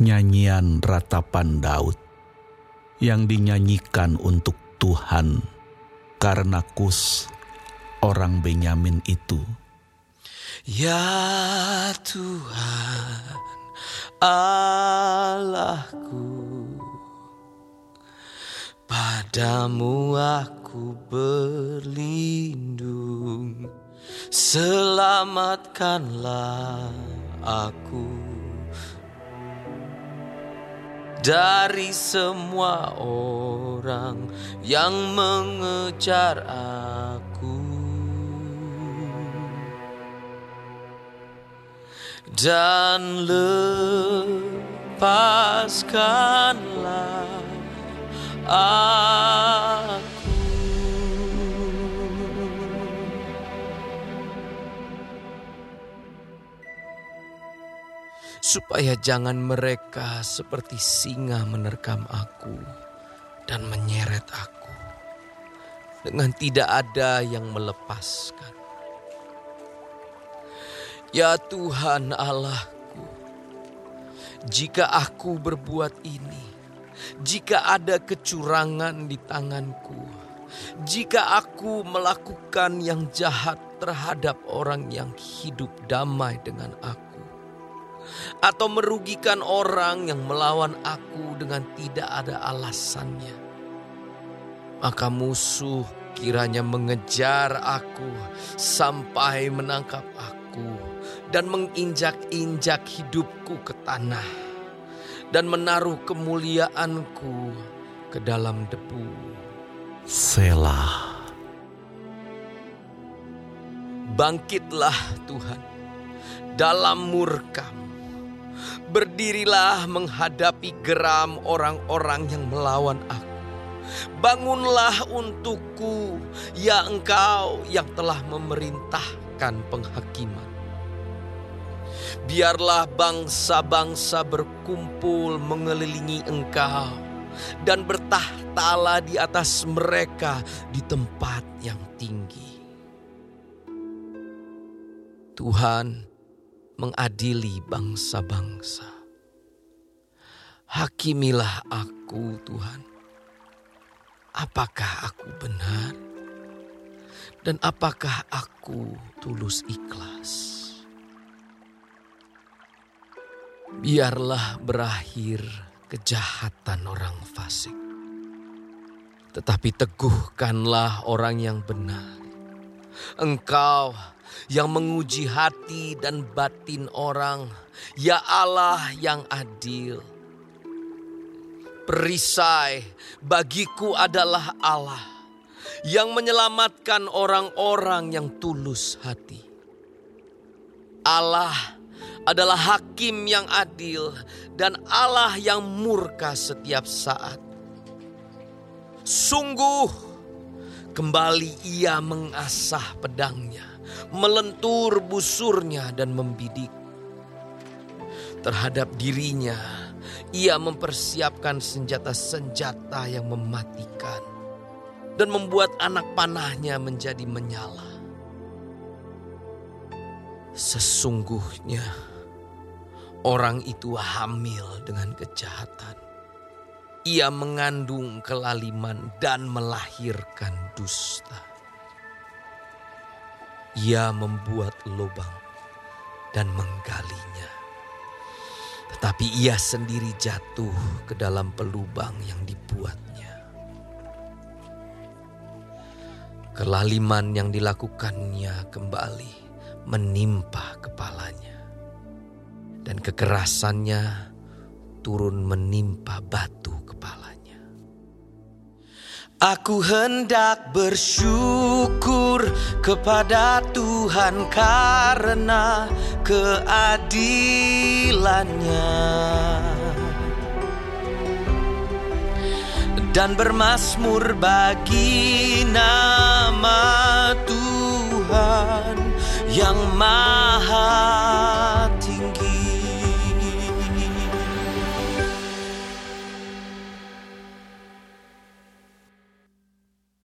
nyanyian ratapan Daud yang dinyanyikan untuk Tuhan karena Kus orang Benyamin itu. Ya Tuhan Allahku Padamu aku berlindung Selamatkanlah aku dari semua orang yang mengejar aku. Dan lepaskanlah aku supaya jangan mereka seperti singa menerkam aku dan menyeret aku dengan tidak ada yang melepaskan. Ya Tuhan Allahku, jika aku berbuat ini, jika ada kecurangan di tanganku, jika aku melakukan yang jahat terhadap orang yang hidup damai dengan aku, atau merugikan orang yang melawan aku dengan tidak ada alasannya. Maka musuh kiranya mengejar aku sampai menangkap aku dan menginjak-injak hidupku ke tanah dan menaruh kemuliaanku ke dalam debu. Selah. Bangkitlah Tuhan dalam murkamu Berdirilah menghadapi geram orang-orang yang melawan aku. Bangunlah untukku, ya engkau yang telah memerintahkan penghakiman. Biarlah bangsa-bangsa berkumpul mengelilingi engkau dan bertahtalah di atas mereka di tempat yang tinggi. Tuhan, mengadili bangsa-bangsa. Hakimilah aku, Tuhan. Apakah aku benar? Dan apakah aku tulus ikhlas? Biarlah berakhir kejahatan orang fasik. Tetapi teguhkanlah orang yang benar. Engkau yang menguji hati dan batin orang. Ya Allah yang adil. Perisai bagiku adalah Allah yang menyelamatkan orang-orang yang tulus hati. Allah adalah hakim yang adil dan Allah yang murka setiap saat. Sungguh kembali ia mengasah pedangnya melentur busurnya dan membidik. Terhadap dirinya, ia mempersiapkan senjata-senjata yang mematikan dan membuat anak panahnya menjadi menyala. Sesungguhnya orang itu hamil dengan kejahatan. Ia mengandung kelaliman dan melahirkan dusta. Ia membuat lubang dan menggalinya. Tetapi ia sendiri jatuh ke dalam pelubang yang dibuatnya. Kelaliman yang dilakukannya kembali menimpa kepalanya. Dan kekerasannya turun menimpa batu Aku hendak bersyukur kepada Tuhan karena keadilannya. Dan bermasmur bagi nama Tuhan yang maha